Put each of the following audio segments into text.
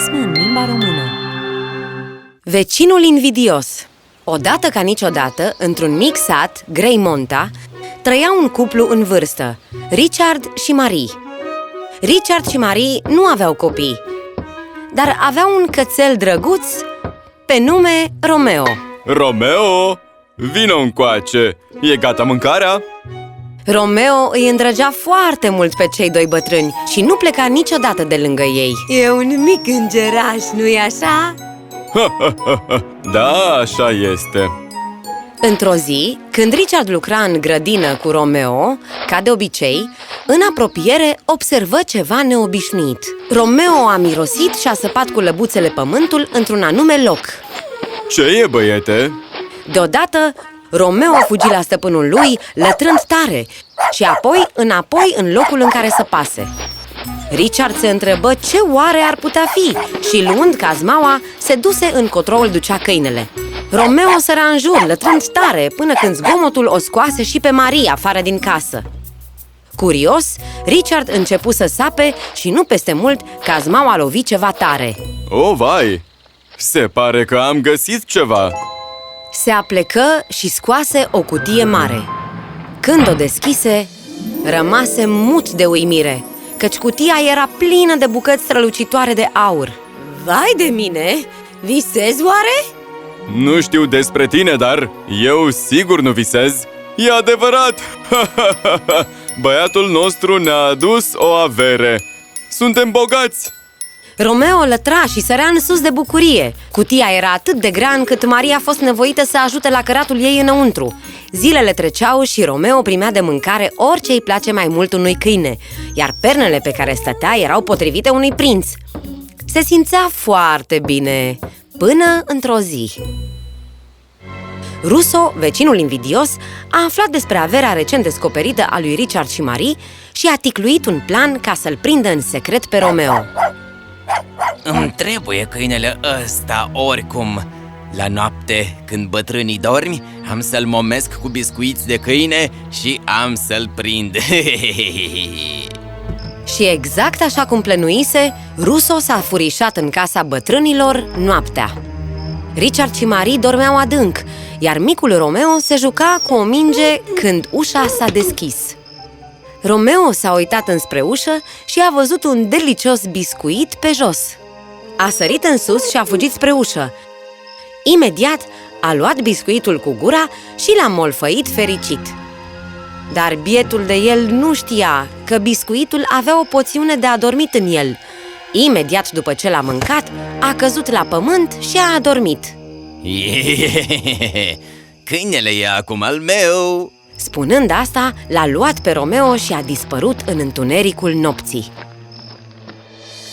basme în limba română Vecinul invidios Odată ca niciodată, într-un mic sat, Greymonta, trăia un cuplu în vârstă, Richard și Marie. Richard și Marie nu aveau copii, dar aveau un cățel drăguț pe nume Romeo. Romeo, vină încoace! E gata mâncarea? Romeo îi îndrăgea foarte mult pe cei doi bătrâni și nu pleca niciodată de lângă ei. E un mic îngeraș, nu-i așa? Da, așa este Într-o zi, când Richard lucra în grădină cu Romeo, ca de obicei, în apropiere observă ceva neobișnuit. Romeo a mirosit și a săpat cu lăbuțele pământul într-un anume loc. Ce e, băiete? Deodată, Romeo fugi la stăpânul lui, lătrând tare, și apoi înapoi în locul în care săpase. Richard se întrebă ce oare ar putea fi și, luând cazmaua, se duse în control ducea câinele. Romeo sărea în jur, lătrând tare, până când zgomotul o scoase și pe Maria afară din casă. Curios, Richard începu să sape și nu peste mult cazmaua lovi ceva tare. O, vai! Se pare că am găsit ceva Se aplecă și scoase o cutie mare. Când o deschise, rămase mut de uimire, căci cutia era plină de bucăți strălucitoare de aur. Vai de mine! Visezi oare? Nu știu despre tine, dar eu sigur nu visez E adevărat! Băiatul nostru ne-a adus o avere Suntem bogați! Romeo lătra și sărea în sus de bucurie. Cutia era atât de grea încât Maria a fost nevoită să ajute la căratul ei înăuntru. Zilele treceau și Romeo primea de mâncare orice îi place mai mult unui câine, iar pernele pe care stătea erau potrivite unui prinț. Se simțea foarte bine, până într-o zi. Russo, vecinul invidios, a aflat despre averea recent descoperită a lui Richard și Marie și a ticluit un plan ca să-l prindă în secret pe Romeo. Îmi trebuie câinele ăsta oricum La noapte, când bătrânii dormi, am să-l momesc cu biscuiți de câine și am să-l prind Și exact așa cum plănuise, Russo s-a furișat în casa bătrânilor noaptea. Richard și Marie dormeau adânc, iar micul Romeo se juca cu o minge când ușa s-a deschis. Romeo s-a uitat înspre ușă și a văzut un delicios biscuit pe jos. A sărit în sus și a fugit spre ușă. Imediat a luat biscuitul cu gura și l-a molfăit fericit. Dar bietul de el nu știa că biscuitul avea o poțiune de adormit în el. Imediat după ce l-a mâncat, a căzut la pământ și a adormit. Câinele e acum al meu Spunând asta, l-a luat pe Romeo și a dispărut în întunericul nopții.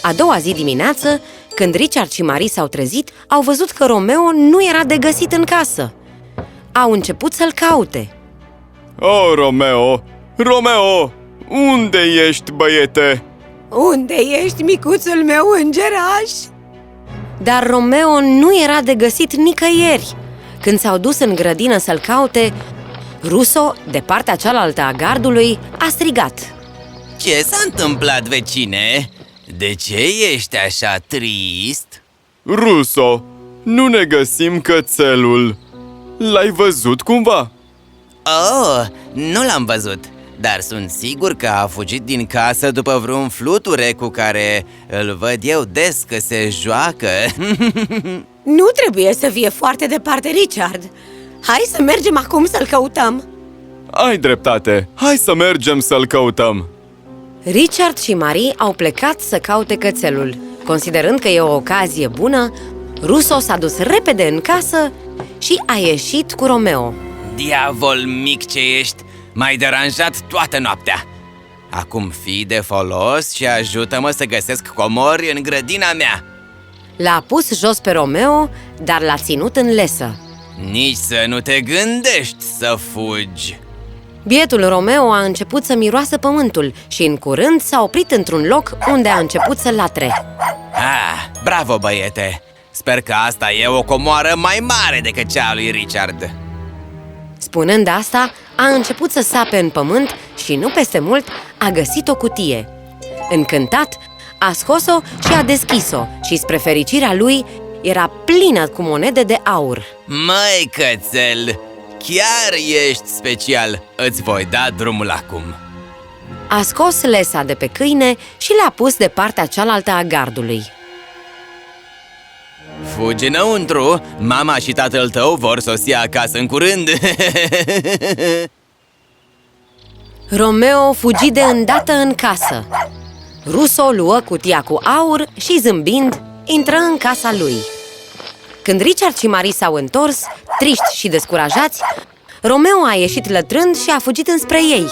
A doua zi dimineață, când Richard și Marie s-au trezit, au văzut că Romeo nu era de găsit în casă. Au început să-l caute. Oh, Romeo! Romeo! Unde ești, băiete? Unde ești, micuțul meu îngeraș? Dar Romeo nu era de găsit nicăieri. Când s-au dus în grădină să-l caute, Russo, de partea cealaltă a gardului, a strigat. Ce s-a întâmplat, vecine? De ce ești așa trist? Ruso, nu ne găsim cățelul L-ai văzut cumva? Oh, nu l-am văzut Dar sunt sigur că a fugit din casă după vreun fluture cu care îl văd eu des că se joacă Nu trebuie să fie foarte departe, Richard. Hai să mergem acum să-l căutăm. Ai dreptate, hai să mergem să-l căutăm Richard și Marie au plecat să caute cățelul. Considerând că e o ocazie bună, Russo s-a dus repede în casă și a ieșit cu Romeo. Diavol mic ce ești, m-ai deranjat toată noaptea Acum fii de folos și ajută-mă să găsesc comori în grădina mea L-a pus jos pe Romeo, dar l-a ținut în lesă. Nici să nu te gândești să fugi Bietul Romeo a început să miroasă pământul și în curând s-a oprit într-un loc unde a început să latre. Ah, bravo băiete! Sper că asta e o comoară mai mare decât cea a lui Richard Spunând asta, a început să sape în pământ și nu peste mult a găsit o cutie. Încântat, A scos-o și a deschis-o și, spre fericirea lui, era plină cu monede de aur. Măi, cățel, chiar ești special. Îți voi da drumul acum. A scos lesa de pe câine și l-a pus de partea cealaltă a gardului. Fugi înăuntru, mama și tatăl tău vor sosi acasă în curând. Romeo fugi de îndată în casă. Ruso luă cutia cu aur și, zâmbind, intră în casa lui. Când Richard și Marie s-au întors, triști și descurajați, Romeo a ieșit lătrând și a fugit înspre ei.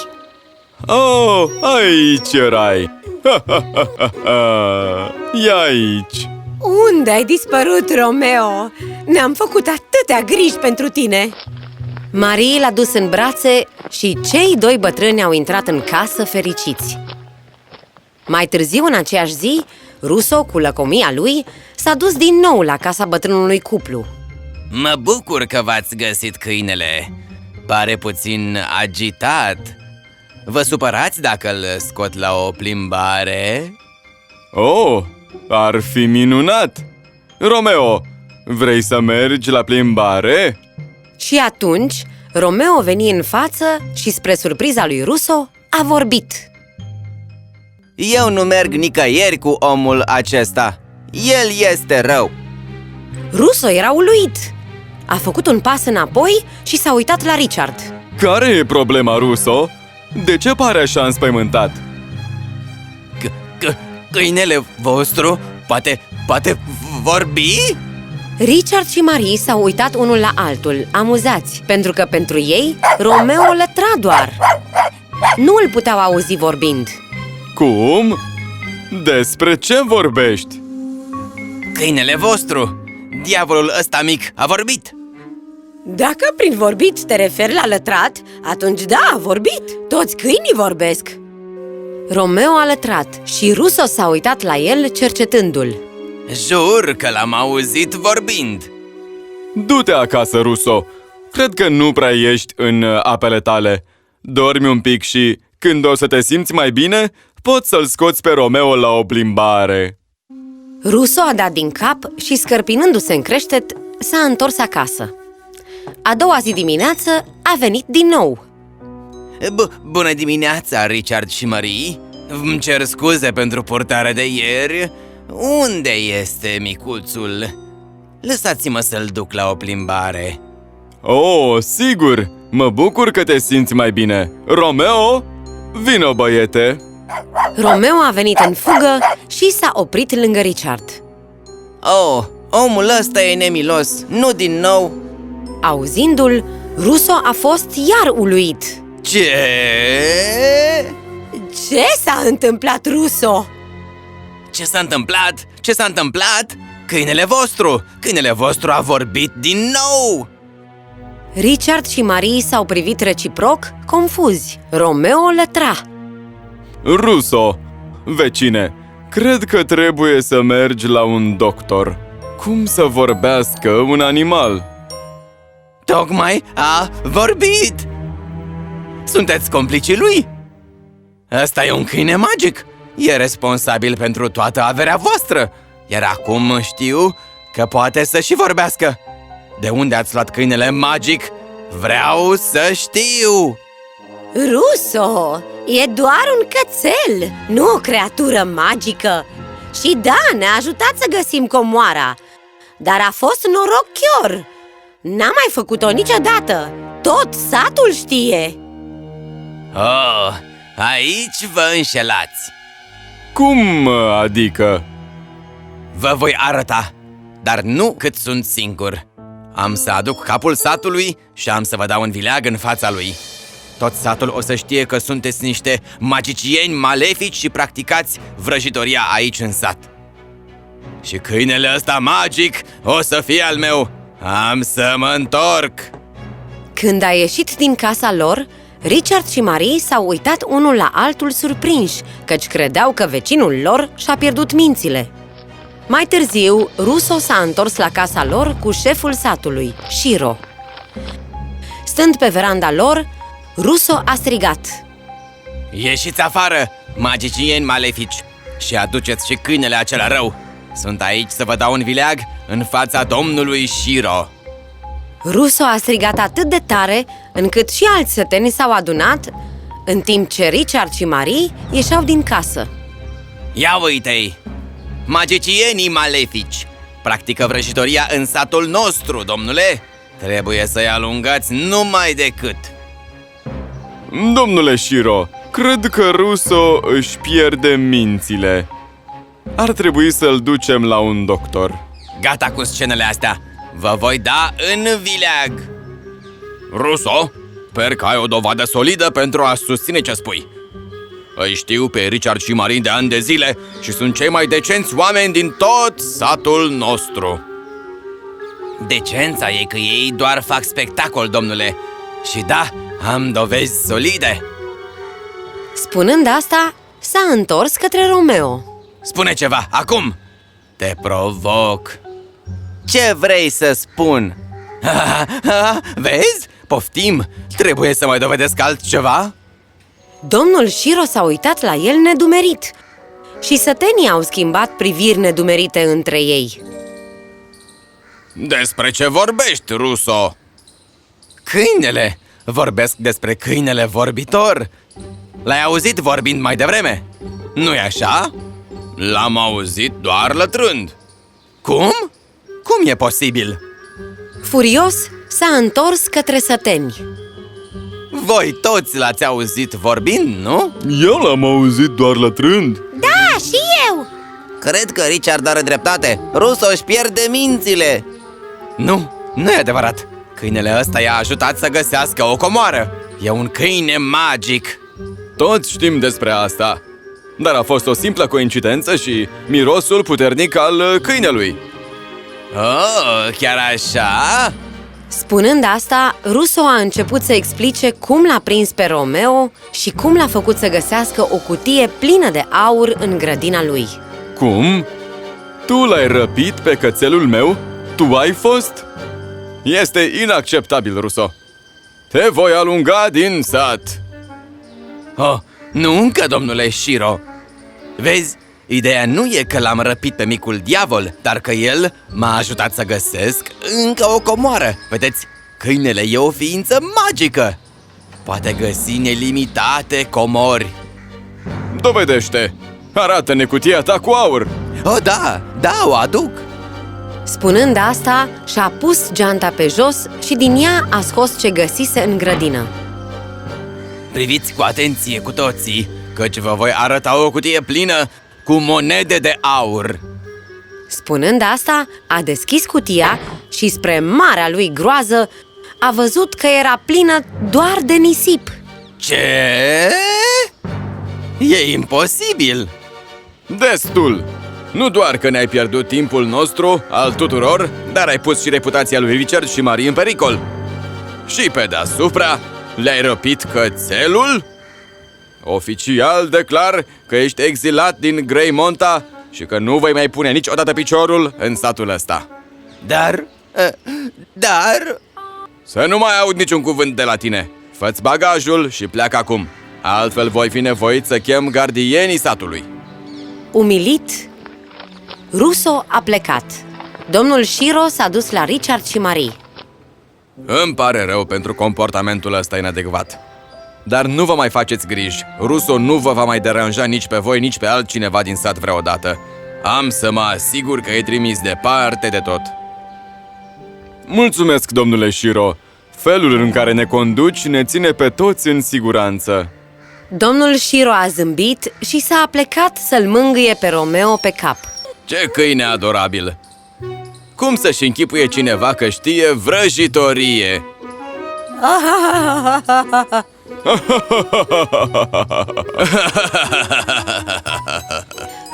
Oh, aici erai! Ha, ha, ha, ha, ha. E aici! Unde ai dispărut, Romeo? Ne-am făcut atâtea griji pentru tine! Marie l-a dus în brațe și cei doi bătrâni au intrat în casă fericiți. Mai târziu, în aceeași zi, Russo, cu lăcomia lui, s-a dus din nou la casa bătrânului cuplu. mă bucur că v-ați găsit câinele. Pare puțin agitat. Vă supărați dacă îl scot la o plimbare? Oh, ar fi minunat! Romeo, vrei să mergi la plimbare? Și atunci, Romeo veni în față și, spre surpriza lui Russo, a vorbit. Eu nu merg nicăieri cu omul acesta. El este rău. Russo era uluit. A făcut un pas înapoi și s-a uitat la Richard. Care e problema, Ruso? De ce pare așa înspăimântat? C- c- câinele vostru poate, poate vorbi? Richard și Marie s-au uitat unul la altul, amuzați, pentru că pentru ei Romeo lătra doar. Nu îl puteau auzi vorbind. Cum? Despre ce vorbești? Câinele vostru! Diavolul ăsta mic a vorbit! Dacă prin vorbit te referi la lătrat, atunci da, a vorbit. Toți câinii vorbesc. Romeo a lătrat și Russo s-a uitat la el cercetându-l. Jur că l-am auzit vorbind! Du-te acasă, Ruso! Cred că nu prea ești în uh, apele tale. Dormi un pic și, când o să te simți mai bine, poți să-l scoți pe Romeo la o plimbare. Russo a dat din cap și, scărpinându-se în creștet, s-a întors acasă. A doua zi dimineață a venit din nou. B- Bună dimineața, Richard și Marie! Îmi cer scuze pentru purtarea de ieri. Unde este micuțul? Lăsați-mă să-l duc la o plimbare. Oh, sigur! Mă bucur că te simți mai bine. Romeo, vino, băiete! Romeo a venit în fugă și s-a oprit lângă Richard. Oh, omul ăsta e nemilos, nu din nou. Auzindu-l, Russo a fost iar uluit. Ce? Ce s-a întâmplat, Russo? Ce s-a întâmplat? Ce s-a întâmplat? Câinele vostru! Câinele vostru a vorbit din nou! Richard și Marie s-au privit reciproc, confuzi. Romeo lătra. Ruso, vecine, cred că trebuie să mergi la un doctor. Cum să vorbească un animal? Tocmai a vorbit! Sunteți complicii lui? Ăsta e un câine magic! E responsabil pentru toată averea voastră! Iar acum știu că poate să și vorbească! De unde ați luat câinele magic? Vreau să știu! Russo, e doar un cățel, nu o creatură magică. Și da, ne-a ajutat să găsim comoara, dar a fost norochior. N-a mai făcut-o niciodată. Tot satul știe. Oh, aici vă înșelați! Cum adică? Vă voi arăta, dar nu cât sunt singur. Am să aduc capul satului și am să vă dau un vileag în fața lui. Tot satul o să știe că sunteți niște magicieni malefici și practicați vrăjitoria aici în sat. Și câinele ăsta magic o să fie al meu. Am să mă întorc. Când a ieșit din casa lor, Richard și Marie s-au uitat unul la altul surprinși, căci credeau că vecinul lor și-a pierdut mințile. Mai târziu, Russo s-a întors la casa lor cu șeful satului, Shiro. Stând pe veranda lor, Russo a strigat. Ieșiți afară, magicieni malefici! și aduceți și câinele acela rău. Sunt aici să vă dau un vileag în fața domnului Shiro. Ruso a strigat atât de tare încât și alți săteni s-au adunat, în timp ce Richard și Marie ieșeau din casă. Ia uite-i! Magicienii malefici! Practică vrăjitoria în satul nostru, domnule! Trebuie să-i alungați numai decât! Domnule Shiro, cred că Russo își pierde mințile. Ar trebui să-l ducem la un doctor. Gata cu scenele astea! Vă voi da în vileag! Ruso, sper că ai o dovadă solidă pentru a susține ce spui. Îi știu pe Richard și Marin de ani de zile și sunt cei mai decenți oameni din tot satul nostru. Decența e că ei doar fac spectacol, domnule. Și da, am dovezi solide. Spunând asta, s-a întors către Romeo. Spune ceva, acum! Te provoc! Ce vrei să spun? Vezi? Poftim! Trebuie să mai dovedesc altceva? Domnul Shiro s-a uitat la el nedumerit și sătenii au schimbat priviri nedumerite între ei. Despre ce vorbești, Ruso? Câinele! Vorbesc despre câinele vorbitor! L-ai auzit vorbind mai devreme? Nu-i așa? L-am auzit doar lătrând Cum? Cum e posibil? Furios, s-a întors către săteni. Voi toți l-ați auzit vorbind, nu? Eu l-am auzit doar lătrând. Da, și eu! Cred că Richard are dreptate. Russo își pierde mințile. Nu, nu e adevărat Câinele ăsta i-a ajutat să găsească o comoară E un câine magic Toți știm despre asta. Dar a fost o simplă coincidență și mirosul puternic al uh, câinelui. Oh, chiar așa? Spunând asta, Russo a început să explice cum l-a prins pe Romeo și cum l-a făcut să găsească o cutie plină de aur în grădina lui. Cum? Tu l-ai răpit pe cățelul meu? Tu ai fost? Este inacceptabil, Ruso. Te voi alunga din sat. Oh, nu încă, domnule Shiro Vezi, ideea nu e că l-am răpit pe micul diavol Dar că el m-a ajutat să găsesc încă o comoară Vedeți, câinele e o ființă magică Poate găsi nelimitate comori Dovedește! Arată-ne cutia ta cu aur! Oh, da, da, o aduc Spunând asta, și-a pus geanta pe jos și din ea a scos ce găsise în grădină. Priviți cu atenție cu toții, căci vă voi arăta o cutie plină cu monede de aur. Spunând asta, a deschis cutia și spre marea lui groază a văzut că era plină doar de nisip. Ce? E imposibil! Destul! Nu doar că ne-ai pierdut timpul nostru, al tuturor, dar ai pus și reputația lui Richard și Marie în pericol. Și pe deasupra, le-ai răpit cățelul? Oficial declar că ești exilat din Grey Monta și că nu vei mai pune niciodată piciorul în satul ăsta. Dar... eh, Dar... Să nu mai aud niciun cuvânt de la tine. Fă-ți bagajul și pleacă acum. Altfel voi fi nevoit să chem gardienii satului. Umilit, Russo a plecat. Domnul Shiro s-a dus la Richard și Marie. Îmi pare rău pentru comportamentul ăsta inadecvat. Dar nu vă mai faceți griji. Ruso nu vă va mai deranja nici pe voi, nici pe altcineva din sat vreodată. Am să mă asigur că e trimis departe de tot. Mulțumesc, domnule Shiro. Felul în care ne conduci ne ține pe toți în siguranță. Domnul Shiro a zâmbit și s-a aplecat să-l mângâie pe Romeo pe cap. Ce câine adorabil! Cum să-și închipuie cineva că știe vrăjitorie?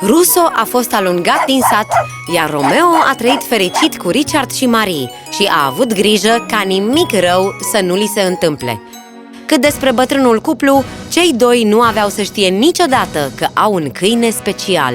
Russo a fost alungat din sat, iar Romeo a trăit fericit cu Richard și Marie și a avut grijă ca nimic rău să nu li se întâmple. Cât despre bătrânul cuplu, cei doi nu aveau să știe niciodată că au un câine special.